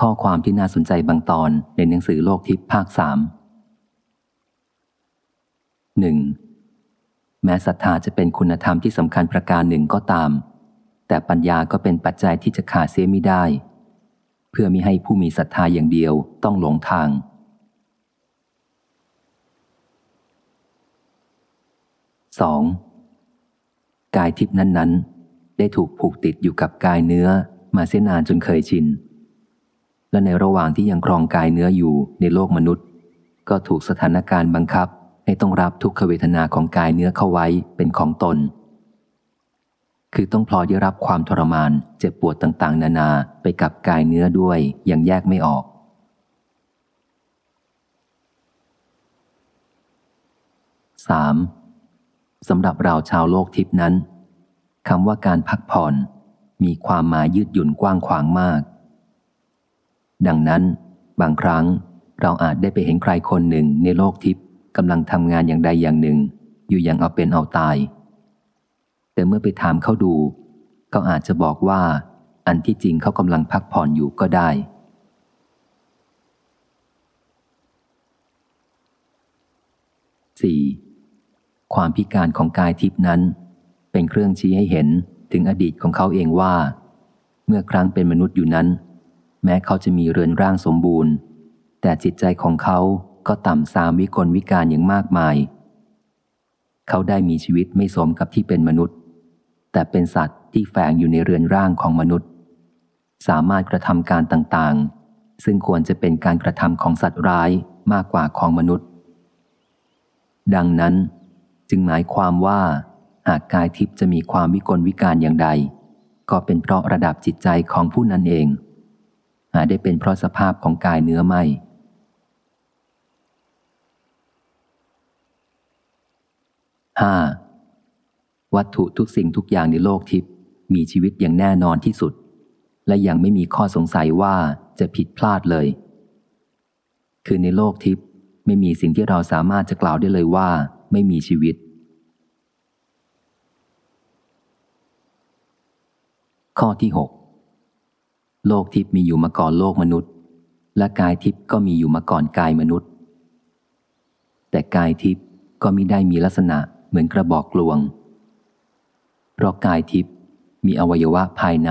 ข้อความที่น่าสนใจบางตอนในหนังสือโลกทิพย์ภาคสามหนึ่งแม้ศรัทธาจะเป็นคุณธรรมที่สำคัญประการหนึ่งก็ตาม แต่ปัญญาก็เป็นปัจจัยที่จะขาดเสียไม่ได้ เพื่อมิให้ผู้มีศรัทธาอย่างเดียวต้องหลงทาง 2. กายทิพนั้นๆได้ถูกผูกติดอยู่กับกายเนื้อมาเสียนานจนเคยชิน และในระหว่างที่ยังครองกายเนื้ออยู่ในโลกมนุษย์ ก็ถูกสถานการณ์บังคับ ให้ต้องรับทุกขเวทนาของกายเนื้อเข้าไว้เป็นของตน คือต้องพลอยได้รับความทรมานเจ็บปวดต่างๆ นานาไปกับกายเนื้อด้วยยังแยกไม่ออก 3. สำหรับเราชาวโลกทิพนั้นคำว่าการพักผ่อน มีความหมายยืดหยุ่นกว้างขวางมาก ดังนั้น บางครั้งเราอาจได้ไปเห็นใครคนหนึ่งในโลกทิพย์กำลังทำงานอย่างใดอย่างหนึ่ง อยู่อย่างเอาเป็นเอาตาย แต่เมื่อไปถามเขาดู ก็อาจจะบอกว่า อันที่จริงเขากำลังพักผ่อนอยู่ก็ได้ 4. ความพิการของกายทิพนั้น เป็นเครื่องชี้ให้เห็นถึงอดีตของเขาเองว่า เมื่อครั้งเป็นมนุษย์อยู่นั้น แม้เขาจะมีเรือนร่างสมบูรณ์ แต่จิตใจของเขาก็ต่ำสามวิกลวิการอย่างมากมาย เขาได้มีชีวิตไม่สมกับที่เป็นมนุษย์ แต่เป็นสัตว์ที่แฝงอยู่ในเรือนร่างของมนุษย์ สามารถกระทำการต่างๆ ซึ่งควรจะเป็นการกระทำของสัตว์ร้ายมากกว่าของมนุษย์ ดังนั้น จึงหมายความว่า หากกายทิพย์จะมีความวิกลวิการอย่างใด ก็เป็นเพราะระดับจิตใจของผู้นั้นเอง หาได้เป็นเพราะสภาพของกายเนื้อไม่ 5. วัตถุทุกสิ่งทุกอย่างในโลกทิพย์มีชีวิตอย่างแน่นอนที่สุด และยังไม่มีข้อสงสัยว่าจะผิดพลาดเลย คือในโลกทิพย์ไม่มีสิ่งที่เราสามารถจะกล่าวได้เลยว่า ไม่มีชีวิต ข้อที่ 6 โลกทิพย์มีอยู่มาก่อนโลกมนุษย์ และกายทิพย์ก็มีอยู่มาก่อนกายมนุษย์ แต่กายทิพย์ก็มิได้มีลักษณะเหมือนกระบอกกลวง เพราะกายทิพย์มีอวัยวะภายใน